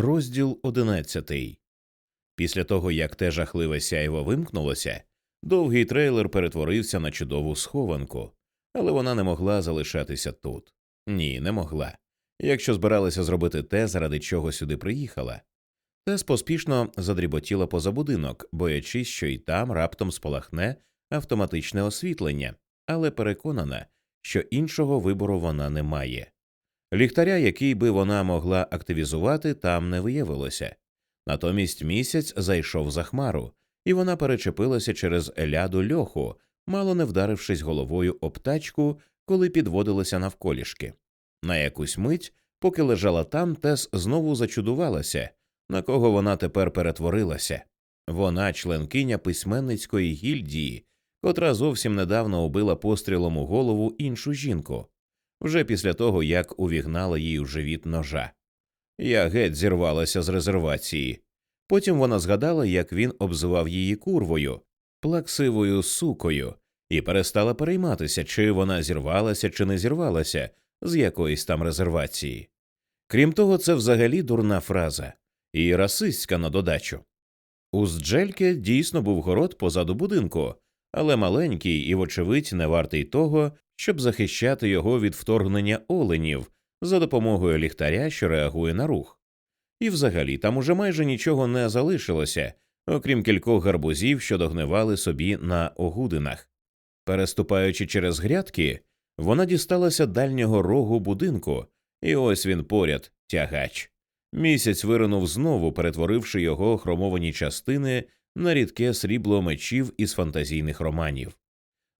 Розділ одинадцятий. Після того, як те жахливе сяйво вимкнулося, довгий трейлер перетворився на чудову схованку, але вона не могла залишатися тут. Ні, не могла. Якщо збиралася зробити те, заради чого сюди приїхала. Тес поспішно задріботіла поза будинок, боячись, що й там раптом спалахне автоматичне освітлення, але переконана, що іншого вибору вона не має. Ліхтаря, який би вона могла активізувати, там не виявилося. Натомість місяць зайшов за хмару, і вона перечепилася через ляду льоху, мало не вдарившись головою об тачку, коли підводилася навколішки. На якусь мить, поки лежала там, Тес знову зачудувалася, на кого вона тепер перетворилася. Вона членкиня письменницької гільдії, котра зовсім недавно убила пострілом у голову іншу жінку вже після того, як увігнала їй у живіт ножа. Я геть зірвалася з резервації. Потім вона згадала, як він обзивав її курвою, плаксивою сукою, і перестала перейматися, чи вона зірвалася, чи не зірвалася з якоїсь там резервації. Крім того, це взагалі дурна фраза і расистська на додачу. У Зджельке дійсно був город позаду будинку, але маленький і, вочевидь, не вартий того, щоб захищати його від вторгнення оленів за допомогою ліхтаря, що реагує на рух. І взагалі там уже майже нічого не залишилося, окрім кількох гарбузів, що догнивали собі на огудинах. Переступаючи через грядки, вона дісталася дальнього рогу будинку, і ось він поряд тягач. Місяць виринув знову, перетворивши його хромовані частини на рідке срібло мечів із фантазійних романів.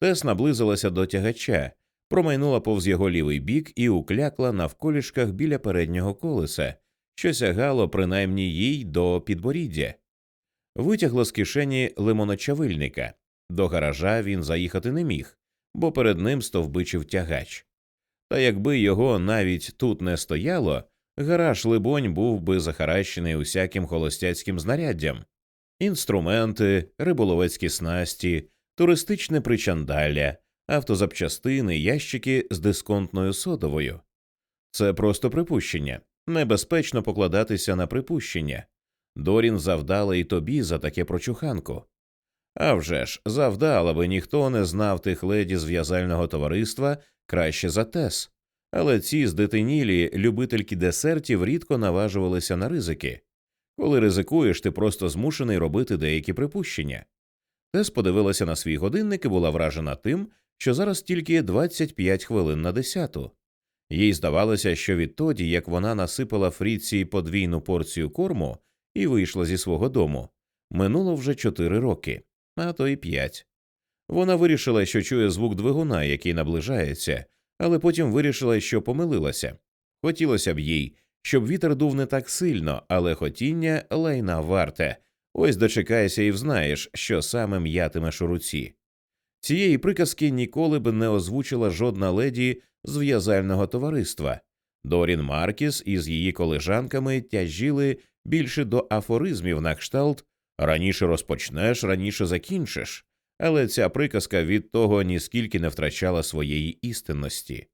Тес наблизилася до тягача, промайнула повз його лівий бік і уклякла навколішках біля переднього колеса, що сягало принаймні їй до підборіддя. Витягла з кишені лимоночавильника. До гаража він заїхати не міг, бо перед ним стовбичив тягач. Та якби його навіть тут не стояло, гараж, либонь, був би захаращений усяким холостяцьким знаряддям інструменти, риболовецькі снасті, туристичне причандалля, автозапчастини, ящики з дисконтною содовою. Це просто припущення. Небезпечно покладатися на припущення. Дорін завдала і тобі за таке прочуханку. А вже ж, завдала би ніхто не знав тих леді з в'язального товариства краще за тес, але ці здетинілі любительки десертів рідко наважувалися на ризики. Коли ризикуєш, ти просто змушений робити деякі припущення. Тес подивилася на свій годинник і була вражена тим, що зараз тільки 25 хвилин на десяту. Їй здавалося, що відтоді, як вона насипала Фріці подвійну порцію корму і вийшла зі свого дому, минуло вже чотири роки, а то й п'ять. Вона вирішила, що чує звук двигуна, який наближається, але потім вирішила, що помилилася. Хотілося б їй, щоб вітер дув не так сильно, але хотіння лайна варте. Ось дочекайся і взнаєш, що саме м'ятимеш у руці. Цієї приказки ніколи б не озвучила жодна леді з в'язального товариства. Дорін Маркіс із її колежанками тяжіли більше до афоризмів на кшталт раніше розпочнеш, раніше закінчиш, але ця приказка від того ніскільки не втрачала своєї істинності.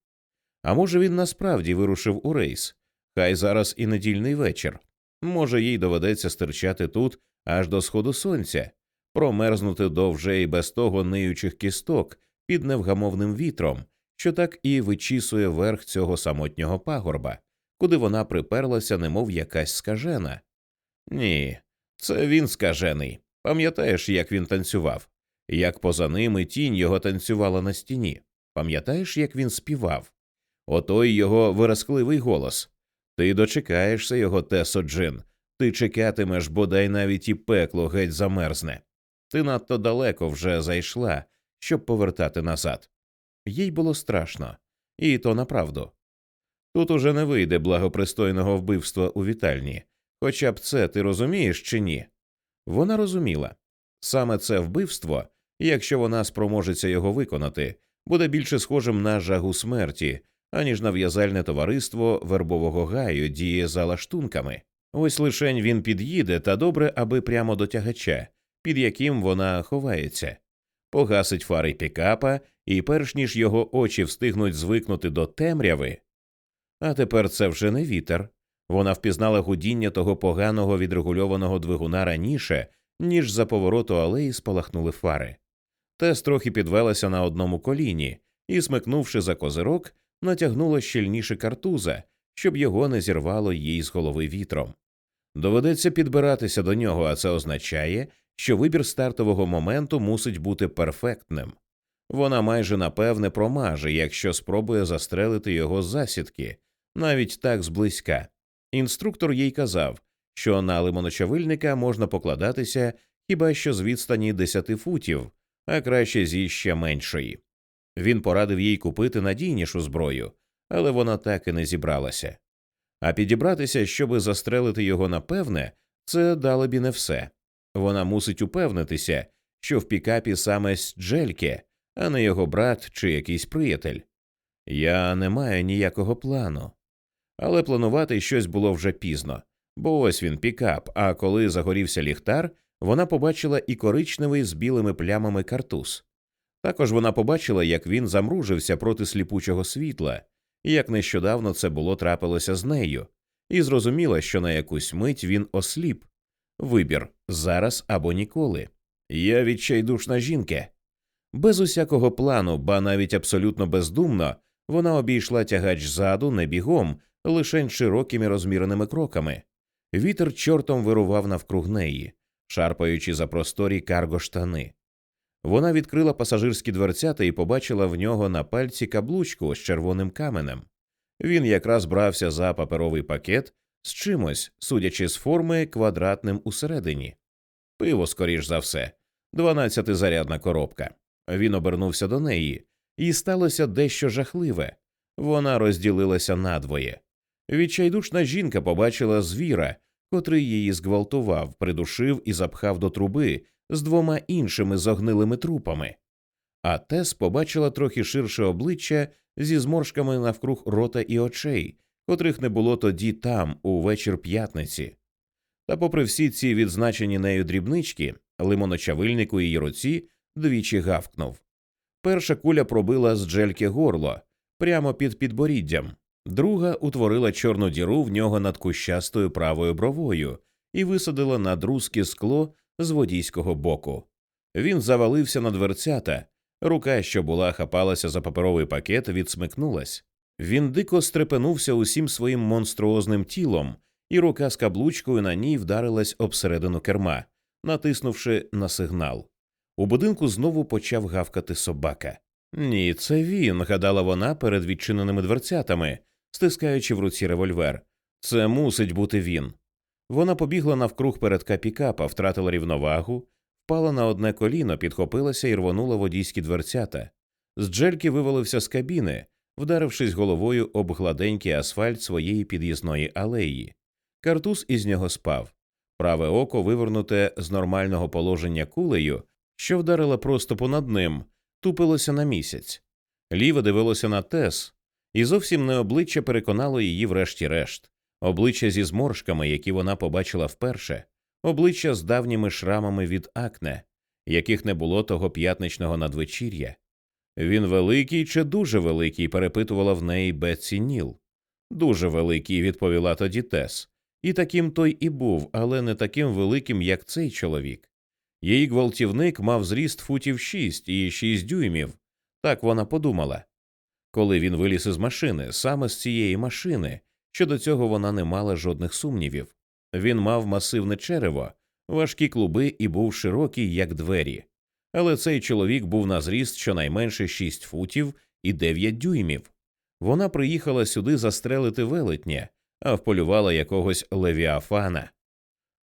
А може, він насправді вирушив у рейс, хай зараз і недільний вечір. Може, їй доведеться стирчати тут аж до сходу сонця, промерзнути до вже і без того ниючих кісток під невгамовним вітром, що так і вичісує верх цього самотнього пагорба, куди вона приперлася, немов якась скажена. Ні, це він скажений. Пам'ятаєш, як він танцював, як поза ними тінь його танцювала на стіні. Пам'ятаєш, як він співав? Отой його виразкливий голос. Ти дочекаєшся його, Тесо Джин, ти чекатимеш, бодай навіть і пекло геть замерзне. Ти надто далеко вже зайшла, щоб повертати назад. Їй було страшно, і то направду. Тут уже не вийде благопристойного вбивства у вітальні, хоча б це ти розумієш чи ні? Вона розуміла саме це вбивство, якщо вона спроможеться його виконати, буде більше схожим на жагу смерті, аніж на в'язальне товариство вербового гаю діє за лаштунками. Ось лишень він під'їде та добре, аби прямо до тягача, під яким вона ховається, погасить фари пікапа, і перш ніж його очі встигнуть звикнути до темряви. А тепер це вже не вітер. Вона впізнала гудіння того поганого відрегульованого двигуна раніше, ніж за повороту алеї спалахнули фари. Тес трохи підвелася на одному коліні і, смикнувши за козирок, натягнула щільніше картуза, щоб його не зірвало їй з голови вітром. Доведеться підбиратися до нього, а це означає, що вибір стартового моменту мусить бути перфектним. Вона майже напевне промаже, якщо спробує застрелити його з засідки, навіть так зблизька. Інструктор їй казав, що на лимоночавильника можна покладатися хіба що з відстані десяти футів, а краще зі ще меншої. Він порадив їй купити надійнішу зброю, але вона так і не зібралася. А підібратися, щоби застрелити його напевне, це дало б не все. Вона мусить упевнитися, що в пікапі саме Джельке, а не його брат чи якийсь приятель. Я не маю ніякого плану. Але планувати щось було вже пізно, бо ось він пікап, а коли загорівся ліхтар, вона побачила і коричневий з білими плямами картуз. Також вона побачила, як він замружився проти сліпучого світла, і як нещодавно це було трапилося з нею, і зрозуміла, що на якусь мить він осліп. Вибір зараз або ніколи. Я відчайдушна жінка. Без усякого плану, ба навіть абсолютно бездумно, вона обійшла тягач ззаду не бігом, лише широкими розміреними кроками. Вітер чортом вирував навкруг неї, шарпаючи за просторі карго штани. Вона відкрила пасажирські дверцята і побачила в нього на пальці каблучку з червоним каменем. Він якраз брався за паперовий пакет з чимось, судячи з форми, квадратним усередині. Пиво, скоріш за все, дванадцятизарядна коробка. Він обернувся до неї, і сталося дещо жахливе. Вона розділилася надвоє. Відчайдушна жінка побачила звіра, котрий її зґвалтував, придушив і запхав до труби з двома іншими зогнилими трупами. А Тес побачила трохи ширше обличчя зі зморшками навкруг рота і очей, котрих не було тоді там, у вечір п'ятниці. Та, попри всі ці відзначені нею дрібнички, лимоночавильник у її руці двічі гавкнув. Перша куля пробила з джельки горло прямо під підборіддям, друга утворила чорну діру в нього над кущастою правою бровою і висадила на друзки скло з водійського боку. Він завалився на дверцята, рука, що була, хапалася за паперовий пакет, відсмикнулась. Він дико стрепенувся усім своїм монструозним тілом, і рука з каблучкою на ній вдарилась об керма, натиснувши на сигнал. У будинку знову почав гавкати собака. Ні, це він, гадала вона перед відчиненими дверцятами, стискаючи в руці револьвер. Це мусить бути він. Вона побігла навкруг перед капікапа, втратила рівновагу, впала на одне коліно, підхопилася і рвонула водійські дверцята. З джельки вивалився з кабіни, вдарившись головою об гладенький асфальт своєї під'їзної алеї. Картуз із нього спав. Праве око, вивернуте з нормального положення кулею, що вдарила просто понад ним, тупилося на місяць. Ліве дивилося на тес, і зовсім не обличчя переконало її врешті-решт, обличчя зі зморшками, які вона побачила вперше, обличчя з давніми шрамами від акне, яких не було того п'ятничного надвечір'я. Він великий чи дуже великий, перепитувала в неї Бетсі Ніл. Дуже великий, відповіла тоді Тес. І таким той і був, але не таким великим, як цей чоловік. Її гвалтівник мав зріст футів шість і шість дюймів. Так вона подумала. Коли він виліз із машини, саме з цієї машини, що до цього вона не мала жодних сумнівів. Він мав масивне черево, важкі клуби і був широкий, як двері. Але цей чоловік був на зріст щонайменше шість футів і дев'ять дюймів. Вона приїхала сюди застрелити велетня, а вполювала якогось левіафана.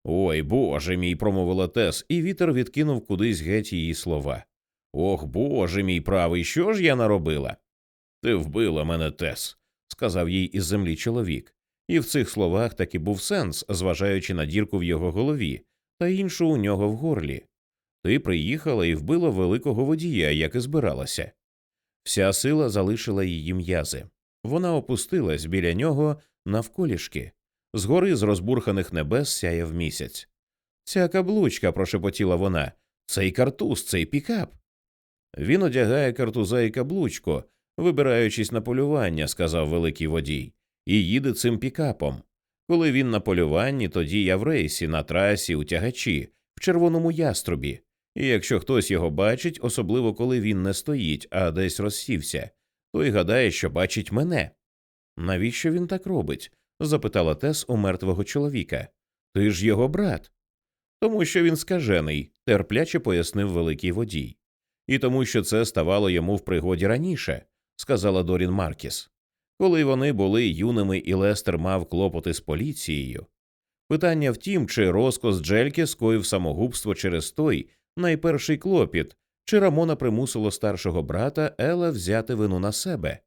Ой боже мій, промовила Тес, і вітер відкинув кудись геть її слова. Ох, боже мій правий, що ж я наробила? Ти вбила мене, Тес, сказав їй із землі чоловік, і в цих словах таки був сенс, зважаючи на дірку в його голові та іншу у нього в горлі. Ти приїхала і вбила великого водія, як і збиралася. Вся сила залишила її м'язи. Вона опустилась біля нього навколішки. Згори з розбурханих небес сяяв місяць. Ця каблучка, прошепотіла вона, цей картуз, цей пікап. Він одягає картуза і каблучку, вибираючись на полювання, сказав великий водій, і їде цим пікапом. Коли він на полюванні, тоді я в рейсі, на трасі, у тягачі, в червоному яструбі. І якщо хтось його бачить, особливо коли він не стоїть, а десь розсівся, той гадає, що бачить мене. Навіщо він так робить? запитала Тес у мертвого чоловіка. Ти ж його брат. Тому що він скажений, терпляче пояснив великий водій. І тому, що це ставало йому в пригоді раніше, сказала Дорін Маркіс. Коли вони були юними і Лестер мав клопоти з поліцією. Питання в тім, чи розкос Джельки скоїв самогубство через той найперший клопіт, чи Рамона примусило старшого брата Ела взяти вину на себе.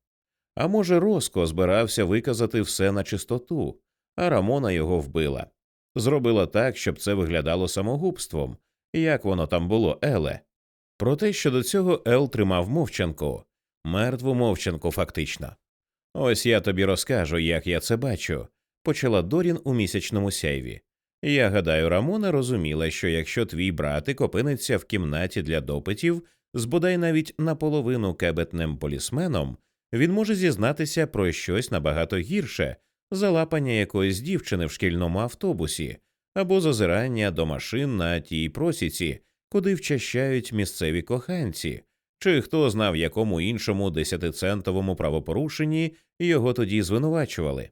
А може, Роско збирався виказати все на чистоту, а Рамона його вбила. Зробила так, щоб це виглядало самогубством, як воно там було, Еле. Проте щодо цього Ел тримав мовчанку, мертву мовчанку, фактично. Ось я тобі розкажу, як я це бачу, почала Дорін у місячному сяйві. Я гадаю, Рамона розуміла, що якщо твій братик опиниться в кімнаті для допитів з бодай навіть наполовину кебетним полісменом, він може зізнатися про щось набагато гірше залапання якоїсь дівчини в шкільному автобусі або зазирання до машин на тій просіці, куди вчащають місцеві коханці, чи хто знав, якому іншому десятицентовому правопорушенні його тоді звинувачували.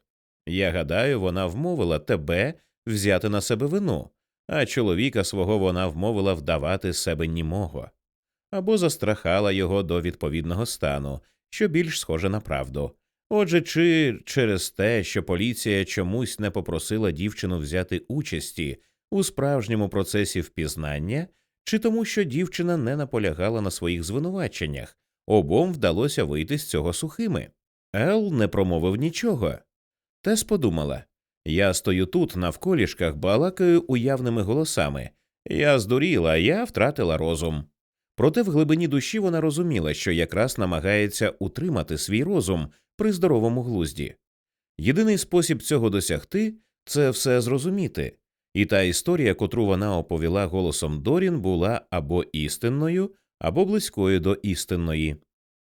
Я гадаю, вона вмовила тебе взяти на себе вину, а чоловіка свого вона вмовила вдавати себе німого, або застрахала його до відповідного стану, що більш схоже на правду. Отже, чи через те, що поліція чомусь не попросила дівчину взяти участі у справжньому процесі впізнання, чи тому, що дівчина не наполягала на своїх звинуваченнях, обом вдалося вийти з цього сухими. Ел не промовив нічого. Тес подумала я стою тут навколішках, балакаю уявними голосами. Я здуріла, я втратила розум. Проте в глибині душі вона розуміла, що якраз намагається утримати свій розум при здоровому глузді. Єдиний спосіб цього досягти це все зрозуміти, і та історія, котру вона оповіла голосом Дорін, була або істинною, або близькою до істинної.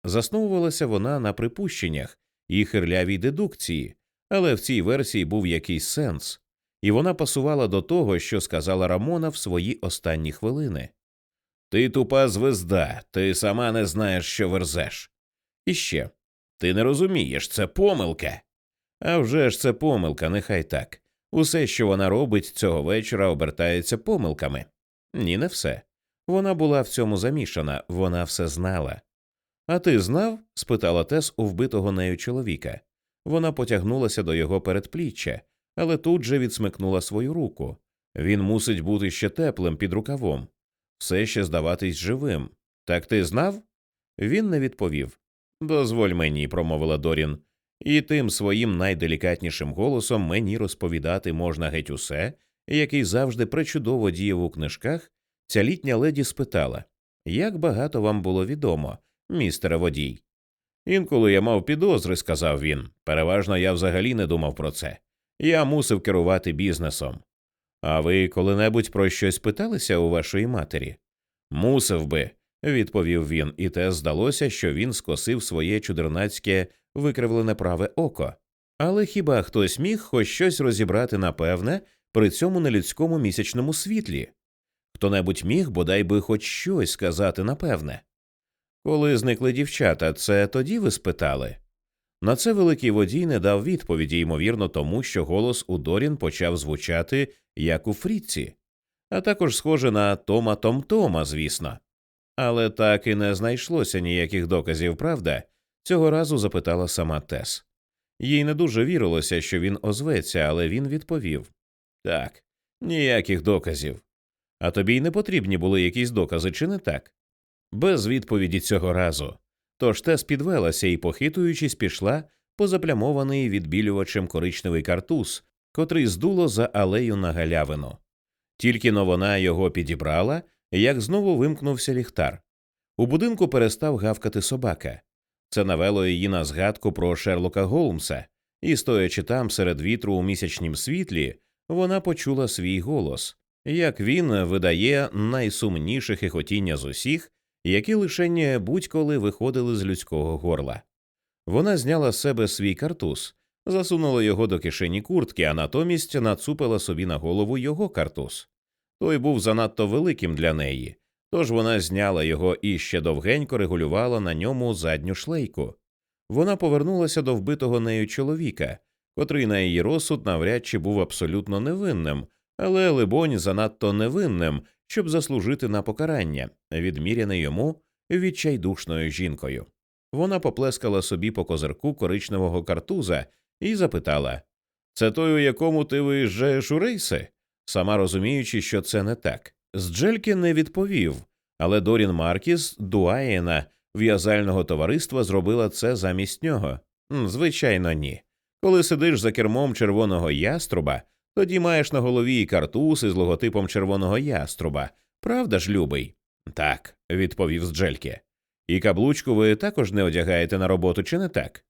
Засновувалася вона на припущеннях і хирлявій дедукції, але в цій версії був якийсь сенс, і вона пасувала до того, що сказала Рамона в свої останні хвилини. Ти тупа звезда, ти сама не знаєш, що верзеш. І ще ти не розумієш, це помилка. А вже ж це помилка, нехай так. Усе, що вона робить цього вечора, обертається помилками. Ні, не все. Вона була в цьому замішана, вона все знала. А ти знав? спитала Тес у вбитого нею чоловіка. Вона потягнулася до його передпліччя, але тут же відсмикнула свою руку. Він мусить бути ще теплим під рукавом, все ще здаватись живим. Так ти знав? Він не відповів. Дозволь мені, промовила Дорін, і тим своїм найделікатнішим голосом мені розповідати можна геть усе, який завжди причудово діяв у книжках. Ця літня леді спитала як багато вам було відомо, містере водій. Інколи я мав підозри, сказав він. Переважно я взагалі не думав про це. Я мусив керувати бізнесом. А ви коли-небудь про щось питалися у вашої матері? Мусив би, відповів він, і те здалося, що він скосив своє чудернацьке викривлене праве око. Але хіба хтось міг хоч щось розібрати напевне при цьому нелюдському місячному світлі? Хто небудь міг бодай би хоч щось сказати напевне? Коли зникли дівчата, це тоді ви спитали? На це великий водій не дав відповіді, ймовірно, тому що голос у Дорін почав звучати як у Фріці, а також схоже на Тома Том Тома, звісно. Але так і не знайшлося ніяких доказів, правда? Цього разу запитала сама Тес. Їй не дуже вірилося, що він озветься, але він відповів так, ніяких доказів. А тобі й не потрібні були якісь докази, чи не так? Без відповіді цього разу. Тож Тес підвелася і, похитуючись, пішла по заплямований відбілювачем коричневий картуз, котрий здуло за алею на галявину. Тільки но вона його підібрала, як знову вимкнувся ліхтар. У будинку перестав гавкати собака. Це навело її на згадку про Шерлока Голмса, і, стоячи там серед вітру у місячнім світлі, вона почула свій голос, як він видає найсумніше хихотіння з усіх, які лише будь-коли виходили з людського горла. Вона зняла з себе свій картуз, засунула його до кишені куртки, а натомість нацупила собі на голову його картуз. Той був занадто великим для неї, тож вона зняла його і ще довгенько регулювала на ньому задню шлейку. Вона повернулася до вбитого нею чоловіка, котрий на її розсуд навряд чи був абсолютно невинним, але, либонь, занадто невинним, щоб заслужити на покарання, відміряне йому відчайдушною жінкою. Вона поплескала собі по козирку коричневого картуза і запитала Це той, у якому ти виїжджаєш у рейси? Сама розуміючи, що це не так. З Джельки не відповів, але Дорін Маркіс, дуаєна в'язального товариства, зробила це замість нього. Звичайно, ні. Коли сидиш за кермом червоного яструба, тоді маєш на голові і картуз із логотипом червоного яструба. Правда ж, любий? Так, відповів з Джельки. І каблучку ви також не одягаєте на роботу, чи не так?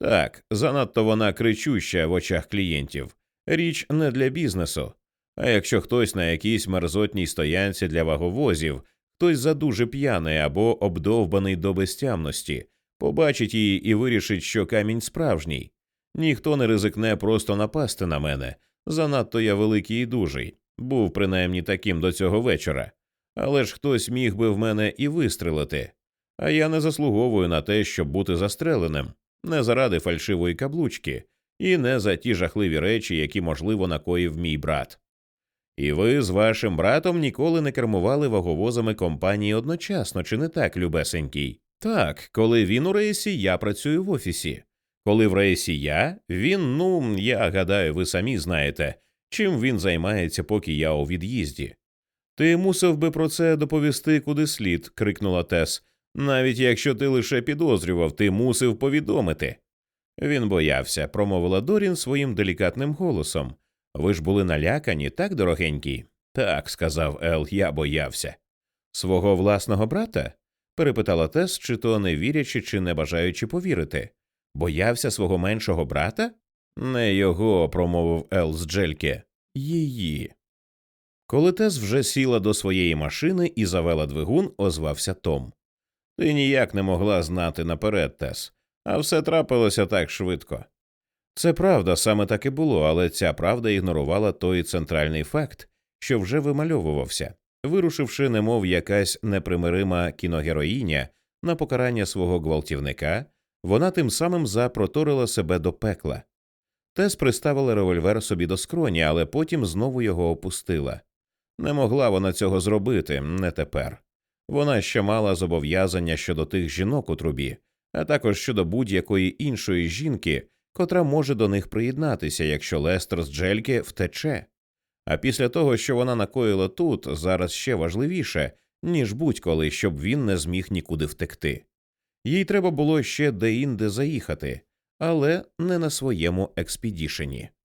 Так, занадто вона кричуща в очах клієнтів. Річ не для бізнесу. А якщо хтось на якійсь мерзотній стоянці для ваговозів, хтось задуже п'яний або обдовбаний до безтямності, побачить її і вирішить, що камінь справжній. Ніхто не ризикне просто напасти на мене. Занадто я великий і дужий, був принаймні таким до цього вечора. Але ж хтось міг би в мене і вистрелити. А я не заслуговую на те, щоб бути застреленим, не заради фальшивої каблучки, і не за ті жахливі речі, які, можливо, накоїв мій брат. І ви з вашим братом ніколи не кермували ваговозами компанії одночасно, чи не так, любесенький? Так, коли він у рейсі, я працюю в офісі. Коли в рейсі я, він, ну, я гадаю, ви самі знаєте, чим він займається, поки я у від'їзді. Ти мусив би про це доповісти куди слід, крикнула Тес. Навіть якщо ти лише підозрював, ти мусив повідомити. Він боявся, промовила Дорін своїм делікатним голосом. Ви ж були налякані, так, дорогенький? Так, сказав Ел, я боявся. Свого власного брата? перепитала Тес, чи то не вірячи, чи не бажаючи повірити. Боявся свого меншого брата? Не його, промовив Ел з Джельки. Її. Коли Тес вже сіла до своєї машини і завела двигун, озвався Том. Ти ніяк не могла знати наперед, Тес, а все трапилося так швидко. Це правда, саме так і було, але ця правда ігнорувала той центральний факт, що вже вимальовувався, вирушивши, немов якась непримирима кіногероїня на покарання свого гвалтівника, вона тим самим запроторила себе до пекла. Тес приставила револьвер собі до скроні, але потім знову його опустила. Не могла вона цього зробити, не тепер. Вона ще мала зобов'язання щодо тих жінок у трубі, а також щодо будь-якої іншої жінки, котра може до них приєднатися, якщо Лестер з Джельки втече. А після того, що вона накоїла тут, зараз ще важливіше, ніж будь-коли, щоб він не зміг нікуди втекти. Їй треба було ще де-інде заїхати, але не на своєму експедішені.